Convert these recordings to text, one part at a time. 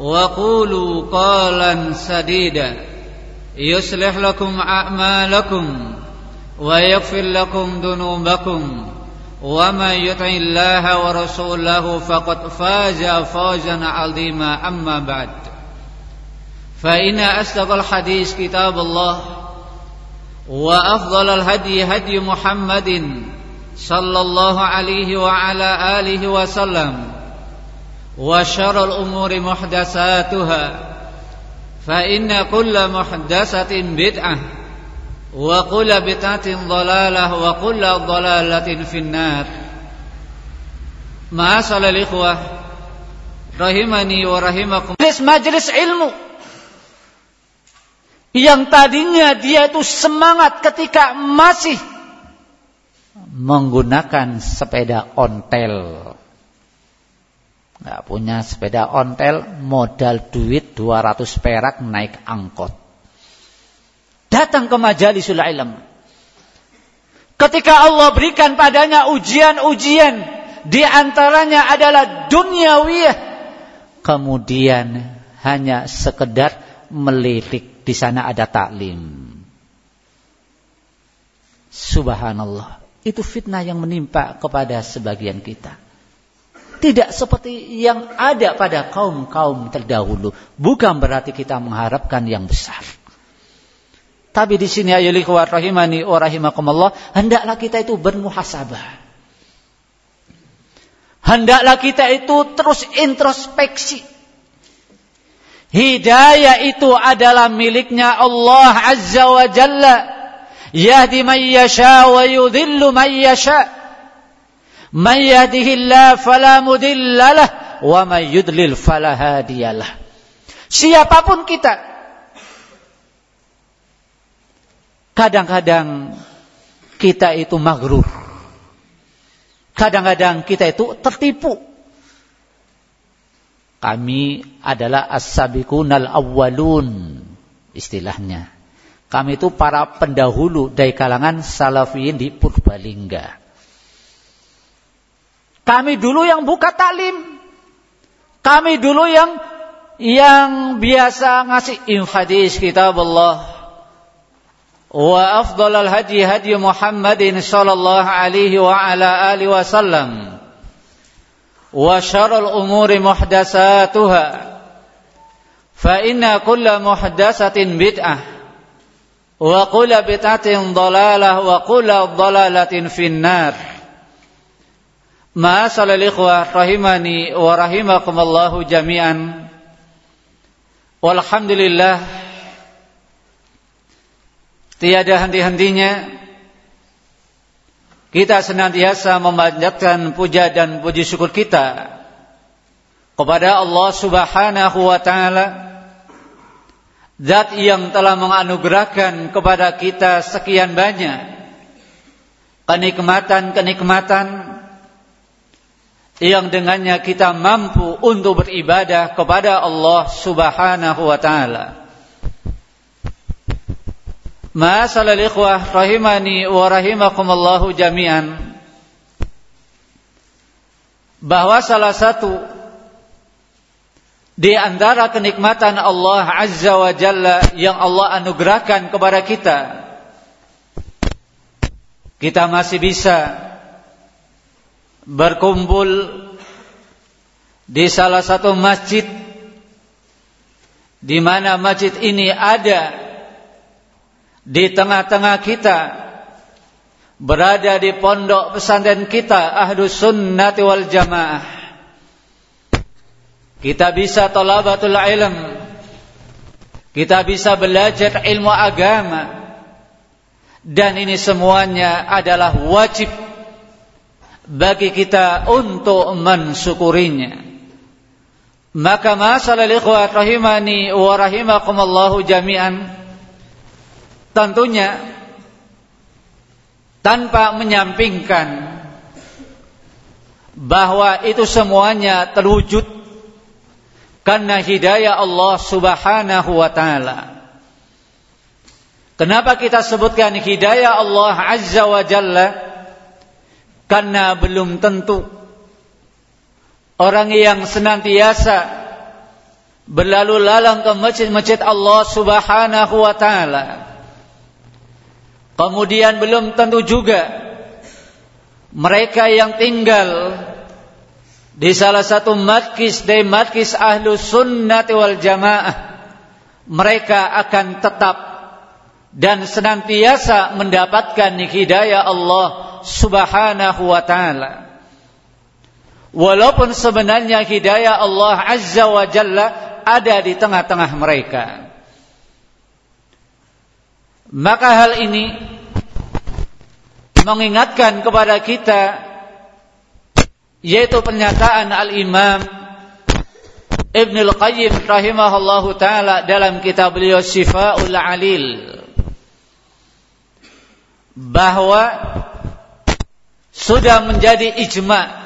وقولوا قالا سديدا. يصلح لكم أعمالكم ويغفر لكم ذنوبكم. ومن يطع الله ورسوله فقد فاز فوزا عظيما. أما بعد فإن أصدق الحديث كتاب الله وأفضل الهدي هدي محمد صلى الله عليه وعلى آله وسلم. وشر الأمور محدثاتها فإن كل محدثة بدعة وكل بدعة ضلالة وكل ضلالة في النار معاشر الإخوة rahimani wa rahimakum majelis ilmu yang tadinya dia itu semangat ketika masih menggunakan sepeda ontel nggak punya sepeda ontel, modal duit 200 perak naik angkot. Datang ke majalisul ilm. Ketika Allah berikan padanya ujian-ujian, di antaranya adalah duniawiyah. Kemudian hanya sekedar melirik di sana ada taklim. Subhanallah. Itu fitnah yang menimpa kepada sebagian kita. Tidak seperti yang ada pada kaum-kaum terdahulu. Bukan berarti kita mengharapkan yang besar. Tapi di sini ayat ikhwat rahimani wa rahimakumullah, hendaklah kita itu bermuhasabah. Hendaklah kita itu terus introspeksi. Hidayah itu adalah miliknya Allah Azza wa Jalla. Yahdi man yasha wa yudhillu man yasha. Man yahdihillah fala mudillalah wa man yudlil fala hadiyalah. Siapa pun kita kadang-kadang kita itu maghrur. Kadang-kadang kita itu tertipu. Kami adalah as-sabiqunal awwalun istilahnya. Kami itu para pendahulu dari kalangan salafiyin di Purbalingga. Kami dulu yang buka taklim. Kami dulu yang yang biasa ngasih infadis kitab Allah. Wa afdalal hadi hadi Muhammadin sallallahu alaihi wa ala alihi wasallam. Wa syarrul umuri muhdatsatuha. Fa inna kulla muhdatsatin bid'ah. Wa kulla bid'atin dhalalah wa kulla Ma'asalal ikhwah rahimani wa rahimakumullahu jami'an. Walhamdulillah tiada henti-hentinya kita senantiasa memanjatkan puja dan puji syukur kita kepada Allah Subhanahu wa taala Zat yang telah menganugerahkan kepada kita sekian banyak kenikmatan-kenikmatan yang dengannya kita mampu untuk beribadah kepada Allah Subhanahu wa taala. Masalah ikhwah rahimani wa rahimakumullahu jami'an bahwa salah satu di antara kenikmatan Allah Azza wa Jalla yang Allah anugerahkan kepada kita kita masih bisa berkumpul di salah satu masjid di mana masjid ini ada di tengah-tengah kita berada di pondok pesantren kita Ahlus Sunnati wal Jamaah. Kita bisa talabatul ilm. Kita bisa belajar ilmu agama. Dan ini semuanya adalah wajib bagi kita untuk mensyukurinya maka masalah ikhwat rahimani wa rahimakumullahu jami'an tentunya tanpa menyampingkan bahwa itu semuanya terwujud karena hidayah Allah Subhanahu wa taala. Kenapa kita sebutkan hidayah Allah Azza wa Jalla? Karena belum tentu. Orang yang senantiasa berlalu lalang ke masjid-masjid Allah Subhanahu wa taala. Kemudian belum tentu juga mereka yang tinggal di salah satu matkis dari matkis ahlu sunnati wal jamaah mereka akan tetap dan senantiasa mendapatkan hidayah Allah subhanahu wa ta'ala. Walaupun sebenarnya hidayah Allah azza wa jalla ada di tengah-tengah mereka. Maka hal ini mengingatkan kepada kita yaitu pernyataan Al-Imam Ibn Al-Qayyim rahimahullahu taala dalam kitab beliau Syifaul Alil. Bahwa sudah menjadi ijma.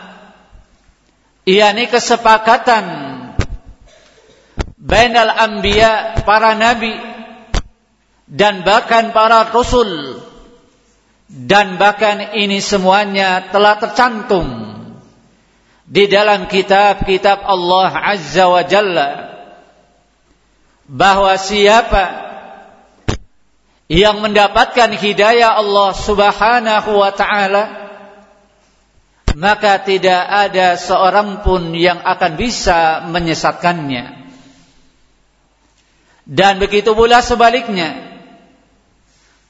Yakni kesepakatan bainal anbiya para nabi dan bahkan para rasul dan bahkan ini semuanya telah tercantum di dalam kitab-kitab Allah Azza wa Jalla bahwa siapa yang mendapatkan hidayah Allah Subhanahu wa taala maka tidak ada seorang pun yang akan bisa menyesatkannya dan begitu pula sebaliknya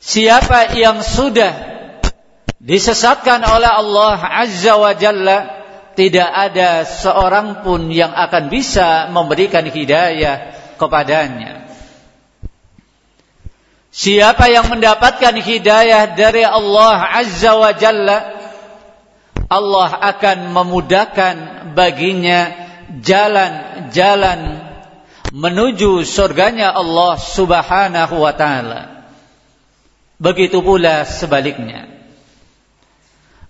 Siapa yang sudah disesatkan oleh Allah Azza wa Jalla tidak ada seorang pun yang akan bisa memberikan hidayah kepadanya. Siapa yang mendapatkan hidayah dari Allah Azza wa Jalla Allah akan memudahkan baginya jalan-jalan menuju surganya Allah Subhanahu wa taala. Begitu pula sebaliknya.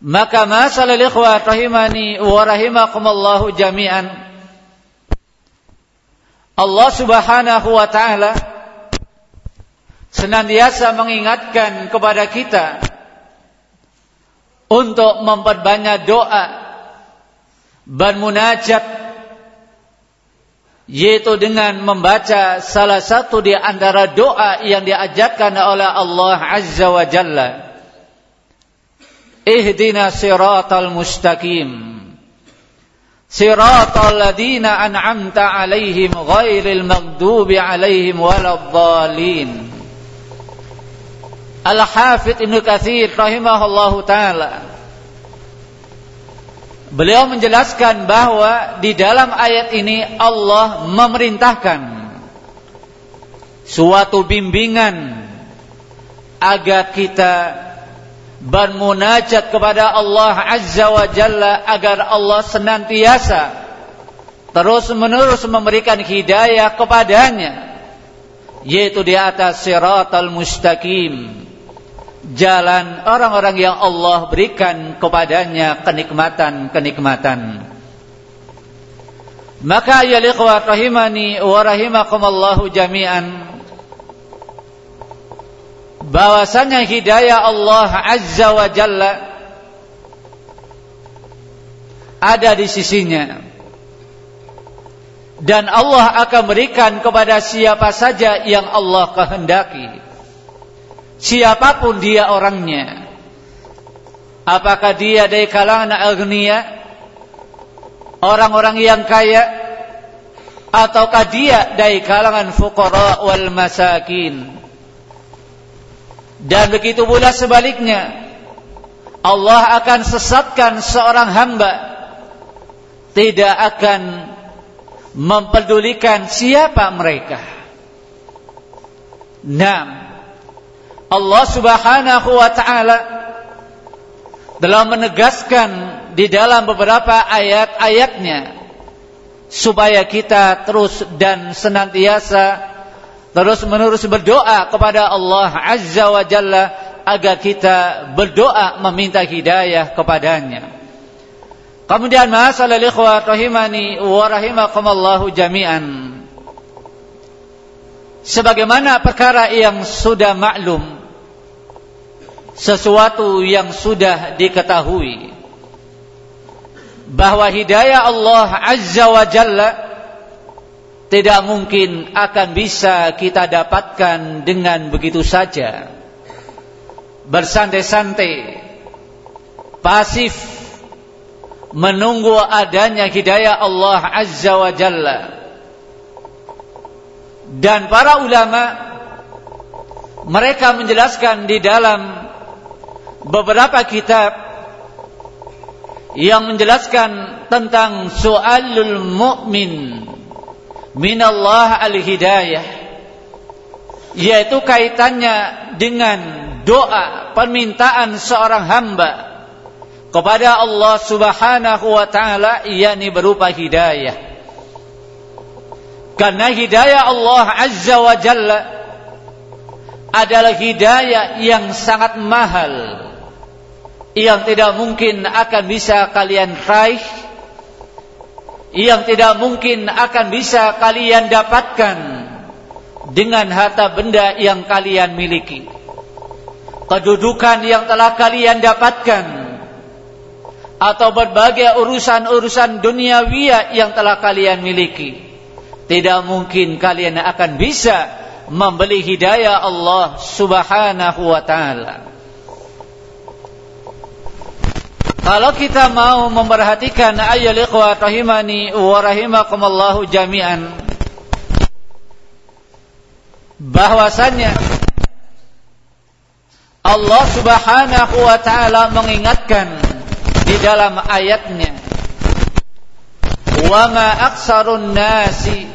Maka masalah ikhwah rahimani wa rahimakumullahu jami'an. Allah Subhanahu wa taala senantiasa mengingatkan kepada kita untuk memperbanyak doa bermunajat yaitu dengan membaca salah satu di antara doa yang diajarkan oleh Allah Azza wa Jalla. Ihdina siratal mustaqim. Siratal ladina an'amta alaihim ghairil maghdubi alaihim waladdallin. Al-Hafidh Ibnu Katsir rahimahullahu taala. Beliau menjelaskan bahwa di dalam ayat ini Allah memerintahkan suatu bimbingan agar kita bermunajat kepada Allah Azza wa Jalla agar Allah senantiasa terus menerus memberikan hidayah kepadanya yaitu di atas siratal mustaqim jalan orang-orang yang Allah berikan kepadanya kenikmatan-kenikmatan. Maka ya liqwa rahimani wa rahimakumullahu jami'an bahwasanya hidayah Allah Azza wa Jalla ada di sisinya dan Allah akan berikan kepada siapa saja yang Allah kehendaki siapa pun dia orangnya. Apakah dia dari kalangan agnia? Orang-orang yang kaya? Ataukah dia dari kalangan fuqara wal masakin? Dan begitu pula sebaliknya. Allah akan sesatkan seorang hamba. Tidak akan mempedulikan siapa mereka. Nah, Allah Subhanahu wa taala telah menegaskan di dalam beberapa ayat-ayatnya supaya kita terus dan senantiasa terus menerus berdoa kepada Allah Azza wa Jalla agar kita berdoa meminta hidayah kepadanya. Kemudian masalah ikhwah rahimani wa rahimakumullahu jami'an. Sebagaimana perkara yang sudah maklum sesuatu yang sudah diketahui bahwa hidayah Allah Azza wa Jalla tidak mungkin akan bisa kita dapatkan dengan begitu saja bersantai-santai pasif menunggu adanya hidayah Allah Azza wa Jalla. Dan para ulama mereka menjelaskan di dalam beberapa kitab yang menjelaskan tentang soalul mu'min min Allah al-hidayah yaitu kaitannya dengan doa permintaan seorang hamba kepada Allah Subhanahu wa taala yakni berupa hidayah. Karena hidayah Allah Azza wa Jalla adalah hidayah yang sangat mahal yang tidak mungkin akan bisa kalian raih yang tidak mungkin akan bisa kalian dapatkan dengan harta benda yang kalian miliki kedudukan yang telah kalian dapatkan atau berbagai urusan-urusan duniawiya yang telah kalian miliki. Tidak mungkin kalian akan bisa membeli hidayah Allah Subhanahu wa taala. Kalau kita mau memperhatikan ayat ikhwah rahimani wa rahimakumullah jami'an. Bahwasanya Allah Subhanahu wa taala mengingatkan di dalam ayatnya wa ma aksarun nasi.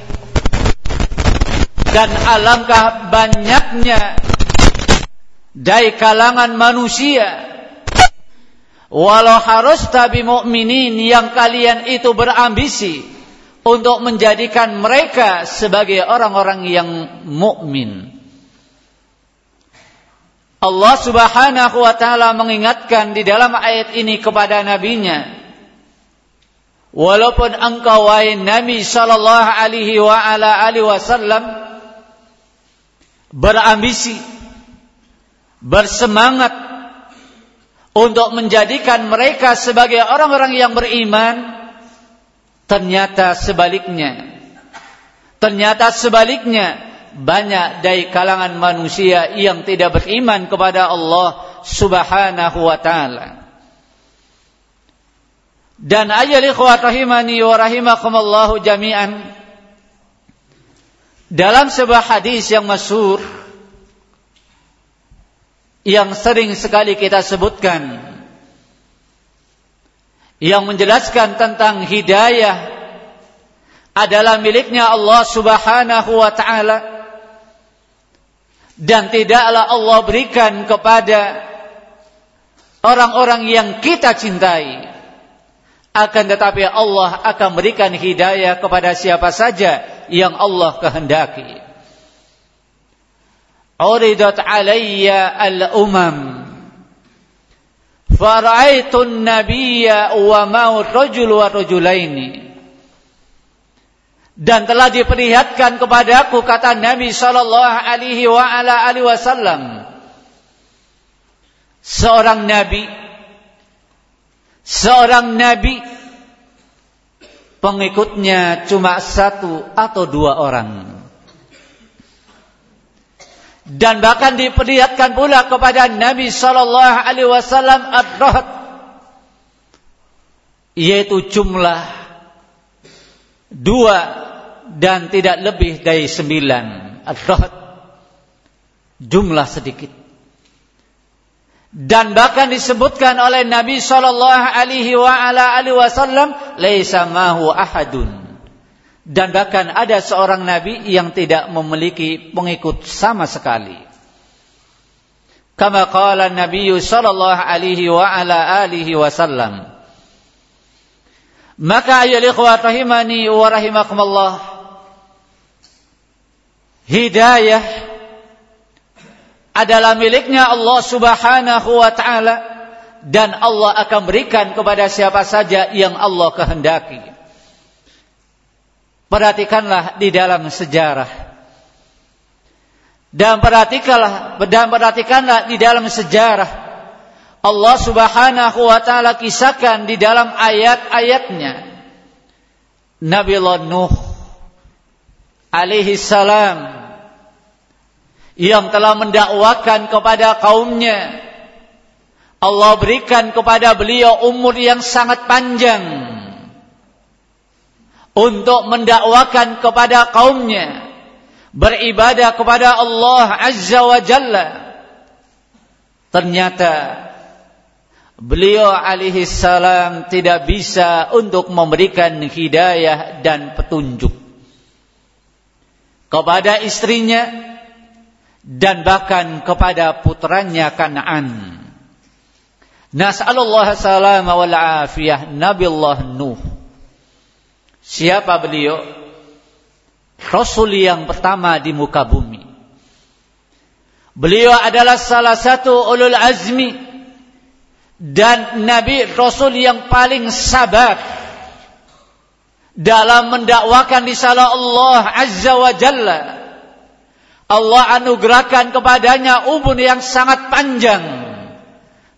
Dan alangkah banyaknya dari kalangan manusia walau harus tabi mukminin yang kalian itu berambisi untuk menjadikan mereka sebagai orang-orang yang mukmin. Allah Subhanahu wa taala mengingatkan di dalam ayat ini kepada nabinya Walaupun engkau wahai Nabi sallallahu alaihi wa ala alihi wasallam berambisi bersemangat untuk menjadikan mereka sebagai orang-orang yang beriman ternyata sebaliknya ternyata sebaliknya banyak dari kalangan manusia yang tidak beriman kepada Allah Subhanahu wa taala. Dan ayat ikhwat rahimani wa rahimakumullah jami'an dalam sebuah hadis yang masyhur yang sering sekali kita sebutkan yang menjelaskan tentang hidayah adalah miliknya Allah Subhanahu wa taala dan tidaklah Allah berikan kepada orang-orang yang kita cintai. Akan tetapi Allah akan berikan hidayah kepada siapa saja yang Allah kehendaki uridat alayya al-umam fara'aitu an-nabiyya wa maut rajul wa rajulaini dan telah diperlihatkan kepadaku kata Nabi sallallahu alaihi wa ala alihi wasallam seorang nabi seorang nabi pengikutnya cuma satu atau dua orang dan bahkan diperlihatkan pula kepada Nabi sallallahu alaihi wasallam ad-rahd yaitu jumlah dua dan tidak lebih dari sembilan. Ad-rahd jumlah sedikit. Dan bahkan disebutkan oleh Nabi sallallahu alaihi wasallam laisa mahu ahadun dan bahkan ada seorang nabi yang tidak memiliki pengikut sama sekali. Kama qala Nabi sallallahu alaihi wa ala alihi wasallam. Maka ayo ikhwat rahimani wa rahimakumullah. Hidayah adalah miliknya Allah Subhanahu wa taala dan Allah akan berikan kepada siapa saja yang Allah kehendaki. Perhatikanlah di dalam sejarah. Dan perhatikanlah dan perhatikanlah di dalam sejarah. Allah Subhanahu wa taala kisahkan di dalam ayat-ayatnya. Nabi Nuh alaihi salam yang telah mendakwakan kepada kaumnya Allah berikan kepada beliau umur yang sangat panjang untuk mendakwakan kepada kaumnya beribadah kepada Allah Azza wa Jalla ternyata beliau alaihi salam tidak bisa untuk memberikan hidayah dan petunjuk kepada istrinya dan bahkan kepada putranya Kanaan. Nas'alullah salama wal afiyah Nabi Allah Nuh Siapa beliau? Rasul yang pertama di muka bumi. Beliau adalah salah satu ulul azmi dan nabi rasul yang paling sabar dalam mendakwakan risalah Allah Azza wa Jalla. Allah anugerahkan kepadanya ubun yang sangat panjang.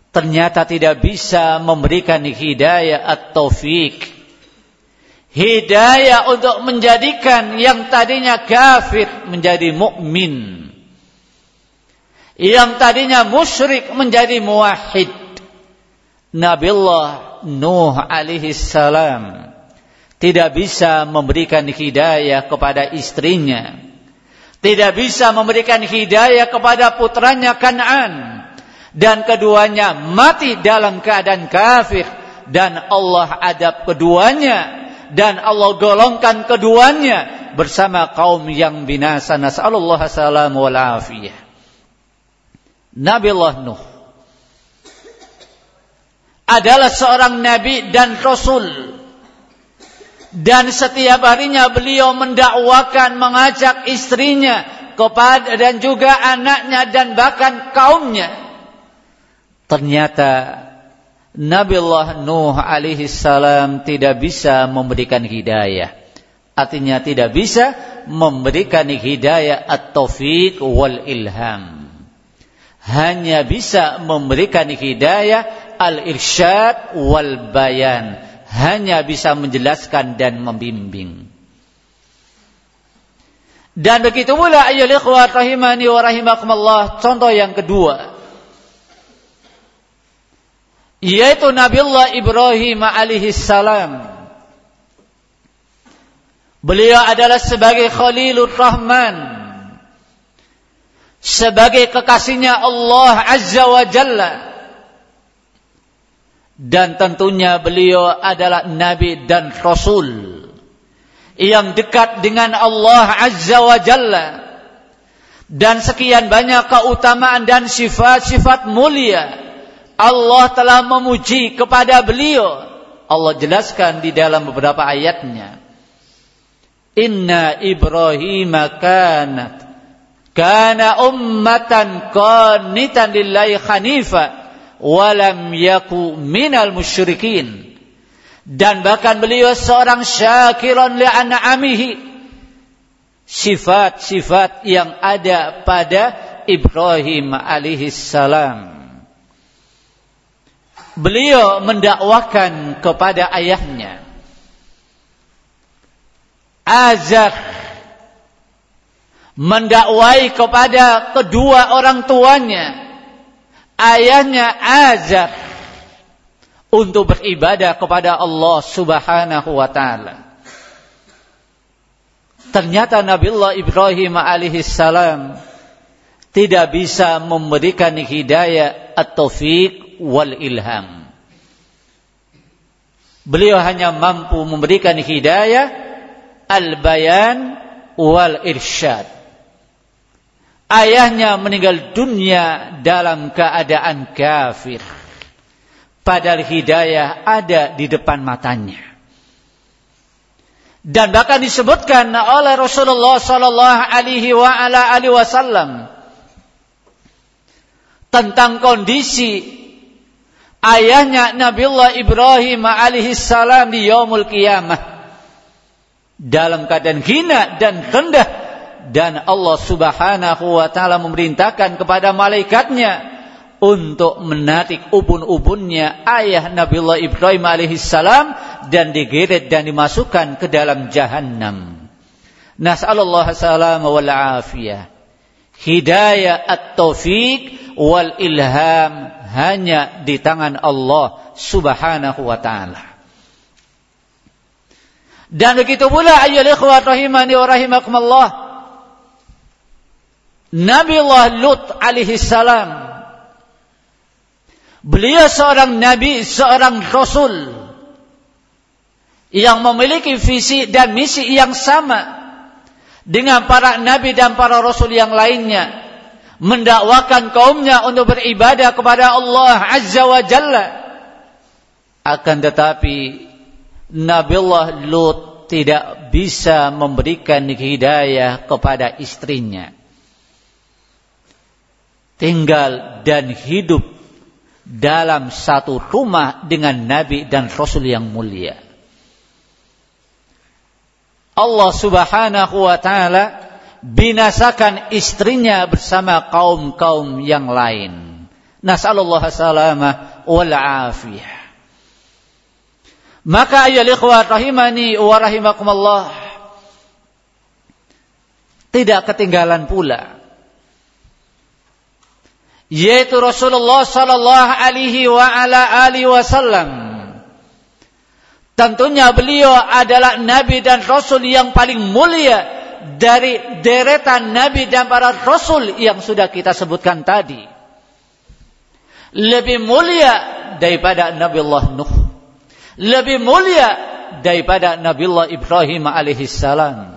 Ternyata tidak bisa memberikan hidayah atau taufik hidayah untuk menjadikan yang tadinya kafir menjadi mukmin. Yang tadinya musyrik menjadi muwahhid. Nabiullah Nuh alaihi salam tidak bisa memberikan hidayah kepada istrinya. Tidak bisa memberikan hidayah kepada putranya Kan'an. Dan keduanya mati dalam keadaan kafir. Dan Allah adab keduanya dan Allah golongkan keduanya bersama kaum yang binasa. Nas'alullah salam wal. Nabi Allah Nuh adalah seorang nabi dan rasul. Dan setiap harinya beliau mendakwakan, mengajak istrinya kepada dan juga anaknya dan bahkan kaumnya. Ternyata Nabi Allah Nuh alaihi salam tidak bisa memberikan hidayah. Artinya tidak bisa memberikan hidayah at-taufiq wal ilham. Hanya bisa memberikan hidayah al-irsyad wal bayan. Hanya bisa menjelaskan dan membimbing. Dan begitu pula ayyul ikhwat rahimani wa rahimakumullah. Contoh yang kedua yaitu Nabiullah Ibrahim alaihi salam. Beliau adalah sebagai Khalilur Rahman. Sebagai kekasihnya Allah Azza wa Jalla. Dan tentunya beliau adalah Nabi dan Rasul. Yang dekat dengan Allah Azza wa Jalla. Dan sekian banyak keutamaan dan sifat-sifat mulia Allah telah memuji kepada beliau. Allah jelaskan di dalam beberapa ayatnya. Inna Ibrahim kanat kana ummatan qanitan lillahi hanifa walam yaku minal musyrikin. Dan bahkan beliau seorang syakiran li'an'amihi. Sifat-sifat yang ada pada Ibrahim alaihi salam beliau mendakwakan kepada ayahnya. Azar mendakwai kepada kedua orang tuanya. Ayahnya Azar untuk beribadah kepada Allah Subhanahu wa taala. Ternyata Nabiullah Ibrahim alaihi salam tidak bisa memberikan hidayah at-taufiq wal ilham beliau hanya mampu memberikan hidayah al-bayan wal irsyad. Ayahnya meninggal dunia dalam keadaan kafir. Padahal hidayah ada di depan matanya. Dan bahkan disebutkan oleh Rasulullah sallallahu alaihi wasallam tentang kondisi ayahnya Nabiullah Ibrahim alaihi salam di yaumul qiyamah dalam keadaan hina dan rendah dan Allah Subhanahu wa taala memerintahkan kepada malaikatnya untuk menarik ubun-ubunnya ayah Nabiullah Ibrahim alaihissalam dan digeret dan dimasukkan ke dalam jahanam. Nas'alullah salam wal afiyah. Hidayah at-taufiq wal ilham hanya di tangan Allah Subhanahu wa taala. Dan begitu pula ayyul ikhwat rahimani wa rahimakumullah. Nabi Allah Lut alaihi salam. Beliau seorang nabi, seorang rasul yang memiliki visi dan misi yang sama dengan para nabi dan para rasul yang lainnya mendakwakan kaumnya untuk beribadah kepada Allah Azza wa Jalla akan tetapi Nabiullah Lut tidak bisa memberikan hidayah kepada istrinya. Tinggal dan hidup dalam satu rumah dengan Nabi dan Rasul yang mulia. Allah subhanahu wa ta'ala binasakan istrinya bersama kaum-kaum yang lain. Nas'alullah salamah wal afiyah. Maka ayol ikhwat rahimani wa rahimakumullah tidak ketinggalan pula yaitu Rasulullah sallallahu alaihi wa ala alihi wasallam tentunya beliau adalah nabi dan rasul yang paling mulia dari deretan nabi dan para rasul yang sudah kita sebutkan tadi lebih mulia daripada Nabi Allah Nuh lebih mulia daripada Nabiullah Ibrahim alaihi salam.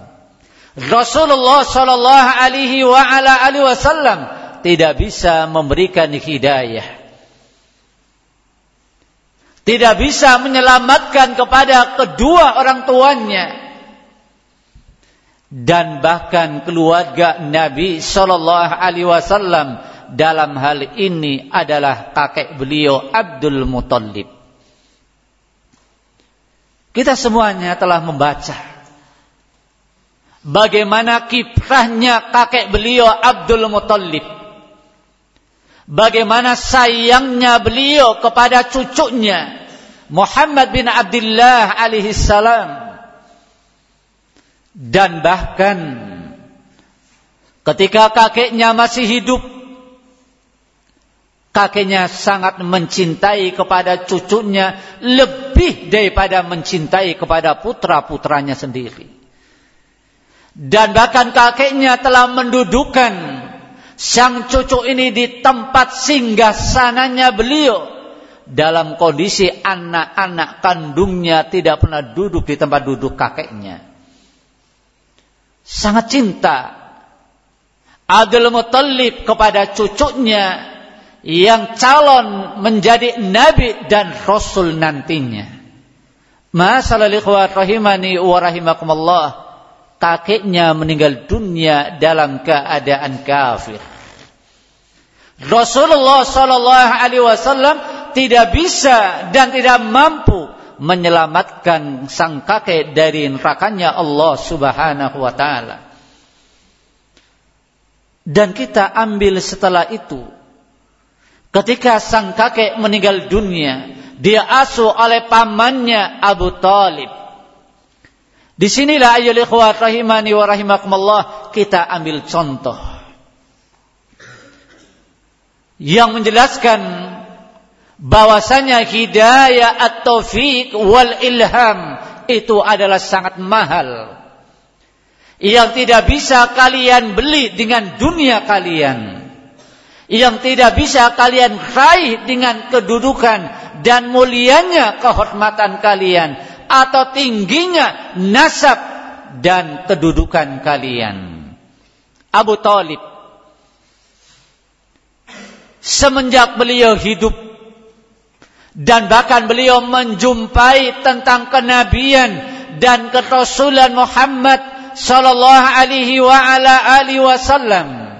Rasulullah sallallahu alaihi wa ala alihi wasallam tidak bisa memberikan hidayah. Tidak bisa menyelamatkan kepada kedua orang tuanya dan bahkan keluarga Nabi sallallahu alaihi wasallam dalam hal ini adalah kakek beliau Abdul Muttalib. Kita semuanya telah membaca bagaimana kiprahnya kakek beliau Abdul Muttalib. Bagaimana sayangnya beliau kepada cucunya Muhammad bin Abdullah alaihi salam. Dan bahkan ketika kakeknya masih hidup kakeknya sangat mencintai kepada cucunya lebih daripada mencintai kepada putra-putranya sendiri. Dan bahkan kakeknya telah mendudukan sang cucu ini di tempat singgah sananya beliau. Dalam kondisi anak-anak kandungnya tidak pernah duduk di tempat duduk kakeknya. Sangat cinta Abdul Muttalib kepada cucunya yang calon menjadi nabi dan rasul nantinya. Masalah rahimani wa rahimakumullah. Kakeknya meninggal dunia dalam keadaan kafir. Rasulullah sallallahu alaihi wasallam tidak bisa dan tidak mampu menyelamatkan sang kakek dari nerakanya Allah Subhanahu wa taala. Dan kita ambil setelah itu Ketika sang kakek meninggal dunia, dia asuh oleh pamannya Abu Talib. Di sinilah ayol ikhwat rahimani wa rahimakumullah kita ambil contoh. Yang menjelaskan bahwasanya hidayah at-taufiq wal ilham itu adalah sangat mahal. Yang tidak bisa kalian beli dengan dunia kalian yang tidak bisa kalian raih dengan kedudukan dan mulianya kehormatan kalian atau tingginya nasab dan kedudukan kalian. Abu Talib semenjak beliau hidup dan bahkan beliau menjumpai tentang kenabian dan kerasulan Muhammad sallallahu alaihi wa ala alihi wasallam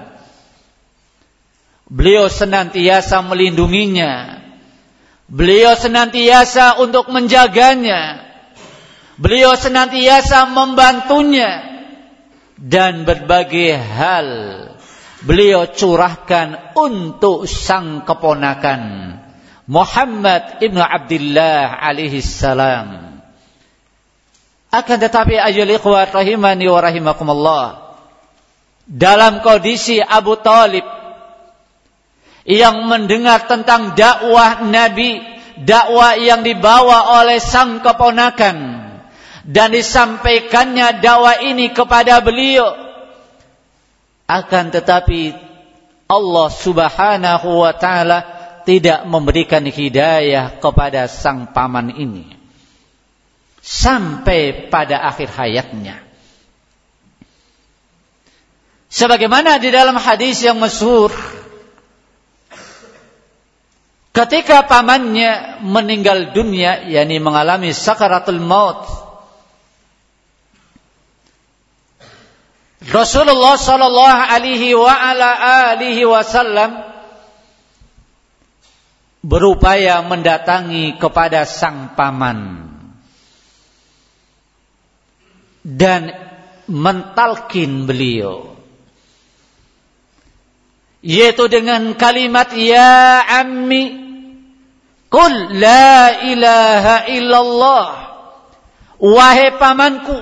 Beliau senantiasa melindunginya. Beliau senantiasa untuk menjaganya. Beliau senantiasa membantunya. Dan berbagai hal beliau curahkan untuk sang keponakan Muhammad ibnu Abdullah alaihi salam. Akan tetapi ayol ikhwat rahimani wa rahimakumullah. Dalam kondisi Abu Talib yang mendengar tentang dakwah Nabi, dakwah yang dibawa oleh sang keponakan dan disampaikannya dakwah ini kepada beliau. Akan tetapi Allah Subhanahu wa taala tidak memberikan hidayah kepada sang paman ini sampai pada akhir hayatnya. Sebagaimana di dalam hadis yang masyhur Ketika pamannya meninggal dunia, yakni mengalami sakaratul maut, Rasulullah sallallahu alaihi wasallam berupaya mendatangi kepada sang paman dan mentalkin beliau yaitu dengan kalimat ya ammi Qul la ilaha illallah. Wahai pamanku,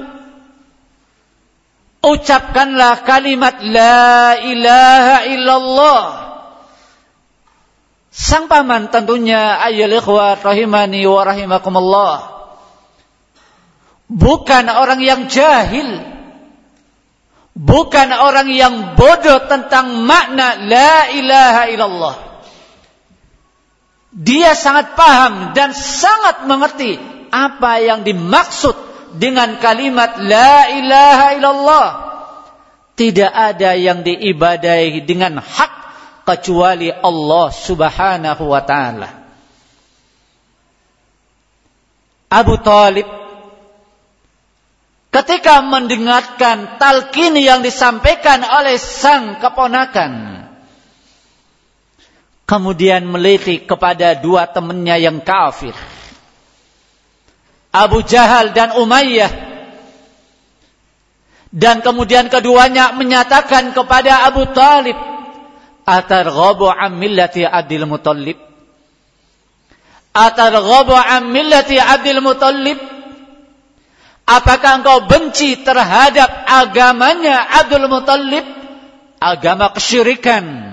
ucapkanlah kalimat la ilaha illallah. Sang paman tentunya ayyul ikhwat rahimani wa rahimakumullah. Bukan orang yang jahil. Bukan orang yang bodoh tentang makna la ilaha illallah. Dia sangat paham dan sangat mengerti apa yang dimaksud dengan kalimat la ilaha illallah. Tidak ada yang diibadai dengan hak kecuali Allah Subhanahu wa taala. Abu Talib ketika mendengarkan talqin yang disampaikan oleh sang keponakan kemudian melirik kepada dua temannya yang kafir. Abu Jahal dan Umayyah. Dan kemudian keduanya menyatakan kepada Abu Talib. Atarghabu an millati Abdul Muttalib. Atarghabu an millati Abdul Muttalib. Apakah engkau benci terhadap agamanya Abdul Muttalib? Agama kesyirikan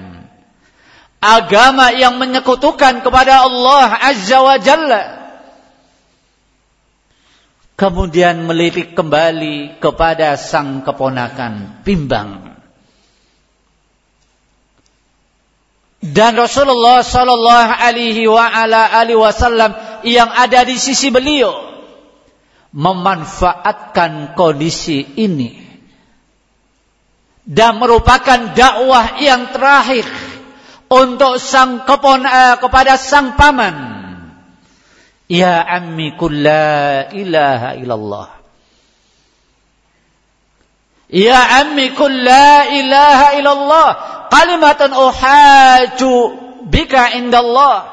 agama yang menyekutukan kepada Allah Azza wa Jalla. Kemudian melirik kembali kepada sang keponakan, bimbang. Dan Rasulullah sallallahu alaihi wa ala alihi wasallam yang ada di sisi beliau memanfaatkan kondisi ini dan merupakan dakwah yang terakhir untuk sang kepon uh, kepada sang paman. Ya ammi la ilaha illallah. Ya ammi la ilaha illallah. Kalimatan uhaju bika indallah.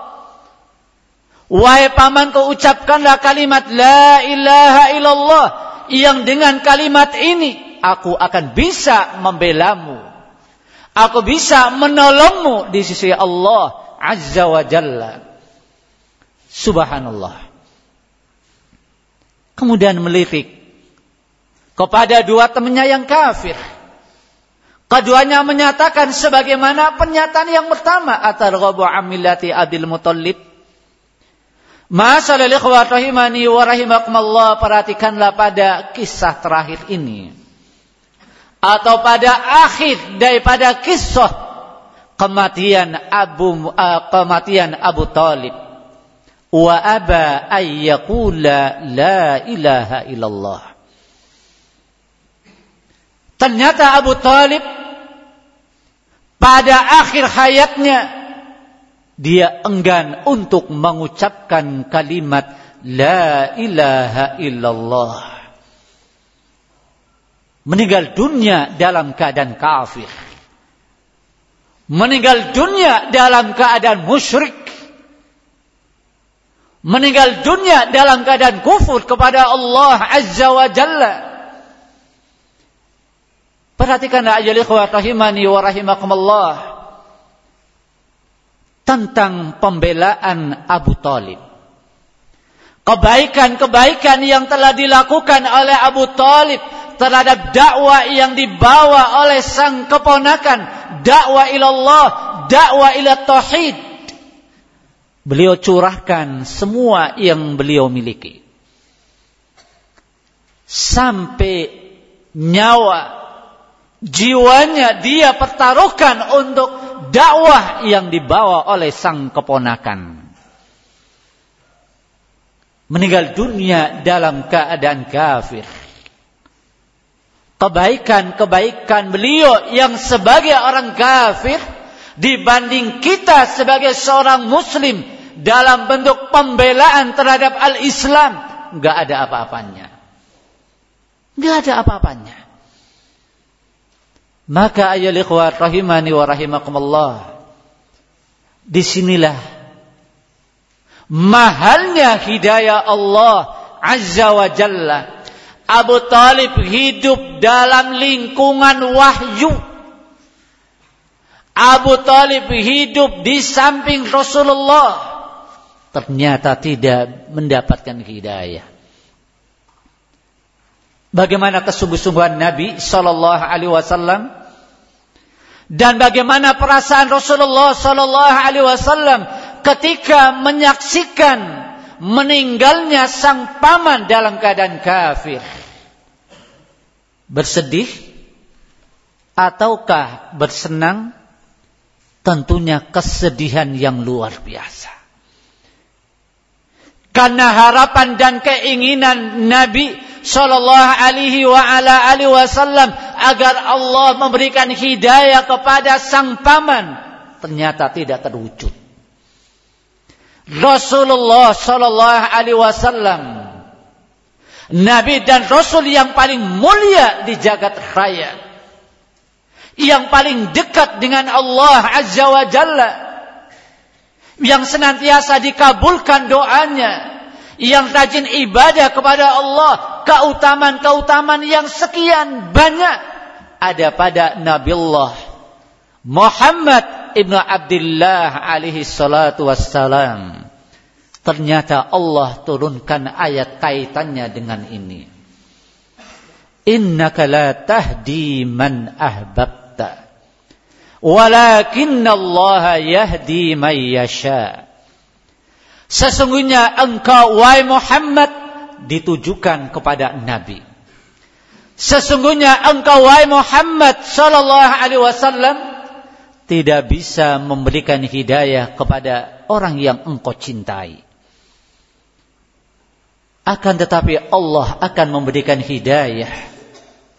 Wahai pamanku ucapkanlah kalimat la ilaha illallah. Yang dengan kalimat ini aku akan bisa membelamu Aku bisa menolongmu di sisi Allah Azza wa Jalla. Subhanallah. Kemudian melirik kepada dua temannya yang kafir. Keduanya menyatakan sebagaimana pernyataan yang pertama atarghabu amillati Abdul Muthalib. Masalil ikhwat rahimani wa rahimakumullah perhatikanlah pada kisah terakhir ini atau pada akhir daripada kisah kematian Abu uh, kematian Abu Talib wa aba ayyakula la ilaha illallah ternyata Abu Talib pada akhir hayatnya dia enggan untuk mengucapkan kalimat la ilaha illallah. Meninggal dunia dalam keadaan kafir. Meninggal dunia dalam keadaan musyrik. Meninggal dunia dalam keadaan kufur kepada Allah Azza wa Jalla. Perhatikanlah ajal ikhwat rahimani wa rahimakumullah tentang pembelaan Abu Talib. Kebaikan-kebaikan yang telah dilakukan oleh Abu Talib terhadap dakwah yang dibawa oleh sang keponakan, dakwah ilallah, dakwah ila tauhid, Beliau curahkan semua yang beliau miliki. Sampai nyawa, jiwanya dia pertaruhkan untuk dakwah yang dibawa oleh sang keponakan. Meninggal dunia dalam keadaan kafir. Kebaikan-kebaikan beliau yang sebagai orang kafir dibanding kita sebagai seorang muslim dalam bentuk pembelaan terhadap al-Islam nggak ada apa-apanya. Nggak ada apa-apanya. Maka ayol ikhwat rahimani wa rahimakumullah. Di sinilah mahalnya hidayah Allah Azza wa Jalla. Abu Talib hidup dalam lingkungan wahyu Abu Talib hidup di samping Rasulullah. Ternyata tidak mendapatkan hidayah. Bagaimana kesungguh-sungguhan Nabi Sallallahu Alaihi Wasallam dan bagaimana perasaan Rasulullah Sallallahu Alaihi Wasallam ketika menyaksikan meninggalnya sang paman dalam keadaan kafir. Bersedih ataukah bersenang tentunya kesedihan yang luar biasa. Karena harapan dan keinginan Nabi Shallallahu Alaihi wa ala alihi Wasallam agar Allah memberikan hidayah kepada sang paman ternyata tidak terwujud. Rasulullah Shallallahu Alaihi Wasallam Nabi dan Rasul yang paling mulia di jagat raya yang paling dekat dengan Allah Azza wa Jalla yang senantiasa dikabulkan doanya yang rajin ibadah kepada Allah keutamaan-keutamaan yang sekian banyak ada pada Nabi Allah Muhammad ibnu Abdullah alaihi salatu wassalam ternyata Allah turunkan ayat kaitannya dengan ini innaka la tahdi man ahbab Walakinna Allah yahdi man yasha. Sesungguhnya engkau wahai Muhammad ditujukan kepada Nabi. Sesungguhnya engkau wahai Muhammad sallallahu alaihi wasallam tidak bisa memberikan hidayah kepada orang yang engkau cintai. Akan tetapi Allah akan memberikan hidayah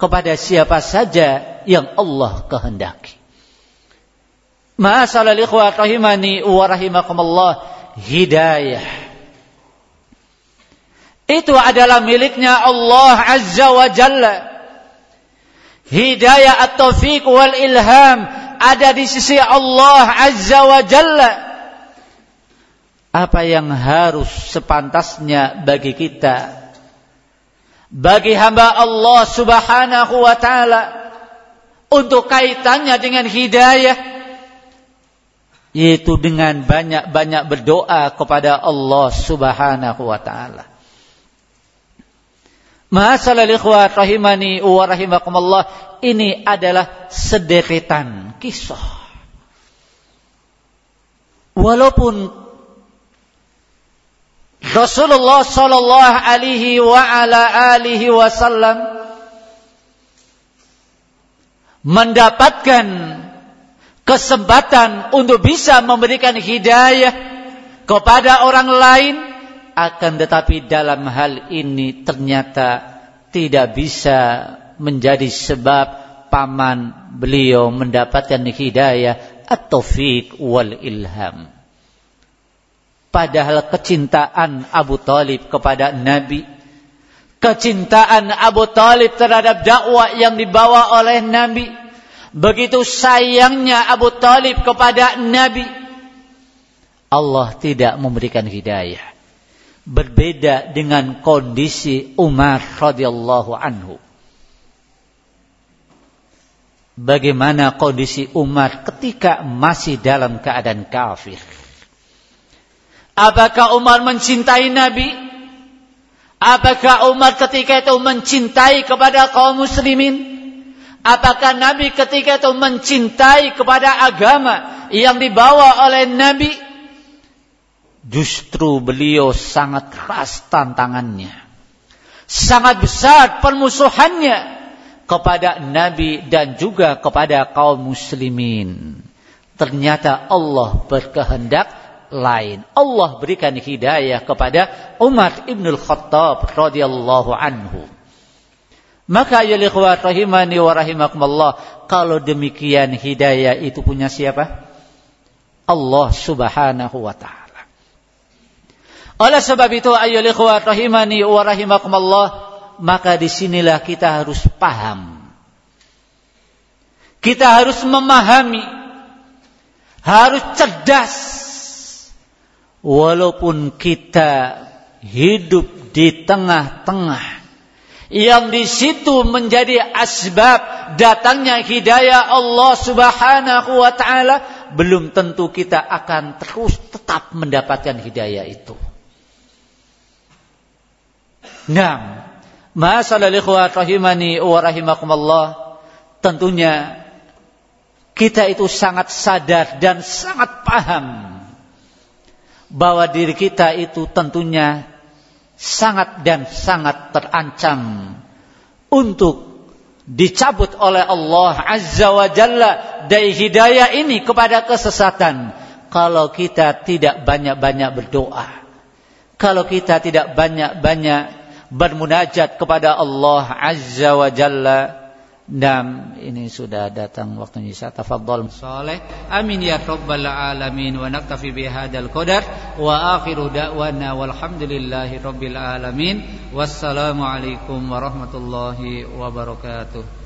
kepada siapa saja yang Allah kehendaki. Rahimakumullah hidayah. Itu adalah miliknya Allah Azza wa Jalla. Hidayah at-taufiq wal ilham ada di sisi Allah Azza wa Jalla. Apa yang harus sepantasnya bagi kita bagi hamba Allah Subhanahu wa taala untuk kaitannya dengan hidayah yaitu dengan banyak-banyak berdoa kepada Allah Subhanahu wa taala. Masalah ikhwat rahimani wa rahimakumullah ini adalah sederetan kisah. Walaupun Rasulullah sallallahu alaihi wa ala alihi wasallam mendapatkan kesempatan untuk bisa memberikan hidayah kepada orang lain akan tetapi dalam hal ini ternyata tidak bisa menjadi sebab paman beliau mendapatkan hidayah atau fiq wal ilham padahal kecintaan Abu Talib kepada Nabi kecintaan Abu Talib terhadap dakwah yang dibawa oleh Nabi Begitu sayangnya Abu Talib kepada Nabi. Allah tidak memberikan hidayah. Berbeda dengan kondisi Umar radhiyallahu anhu. Bagaimana kondisi Umar ketika masih dalam keadaan kafir? Apakah Umar mencintai Nabi? Apakah Umar ketika itu mencintai kepada kaum muslimin? Apakah Nabi ketika itu mencintai kepada agama yang dibawa oleh Nabi? Justru beliau sangat keras tantangannya. Sangat besar permusuhannya kepada Nabi dan juga kepada kaum muslimin. Ternyata Allah berkehendak lain. Allah berikan hidayah kepada Umar ibn al-Khattab radhiyallahu anhu. Maka ya ikhwat rahimani wa rahimakumullah, kalau demikian hidayah itu punya siapa? Allah Subhanahu wa taala. Oleh sebab itu ayo ikhwat rahimani wa rahimakumullah, maka di sinilah kita harus paham. Kita harus memahami, harus cerdas. Walaupun kita hidup di tengah-tengah yang di situ menjadi asbab datangnya hidayah Allah Subhanahu wa taala belum tentu kita akan terus tetap mendapatkan hidayah itu. Nah, masalah ikhwat rahimani wa rahimakumullah. Tentunya kita itu sangat sadar dan sangat paham bahwa diri kita itu tentunya sangat dan sangat terancam untuk dicabut oleh Allah Azza wa Jalla dari hidayah ini kepada kesesatan. Kalau kita tidak banyak-banyak berdoa kalau kita tidak banyak-banyak bermunajat kepada Allah Azza wa Jalla. Nam ini sudah datang waktunya Isya tafadhal saleh. Amin ya rabbal alamin. Wa naktafi bi hadzal qadar. Wa akhiru da'wana walhamdulillahi rabbil alamin. Wassalamu alaikum warahmatullahi wabarakatuh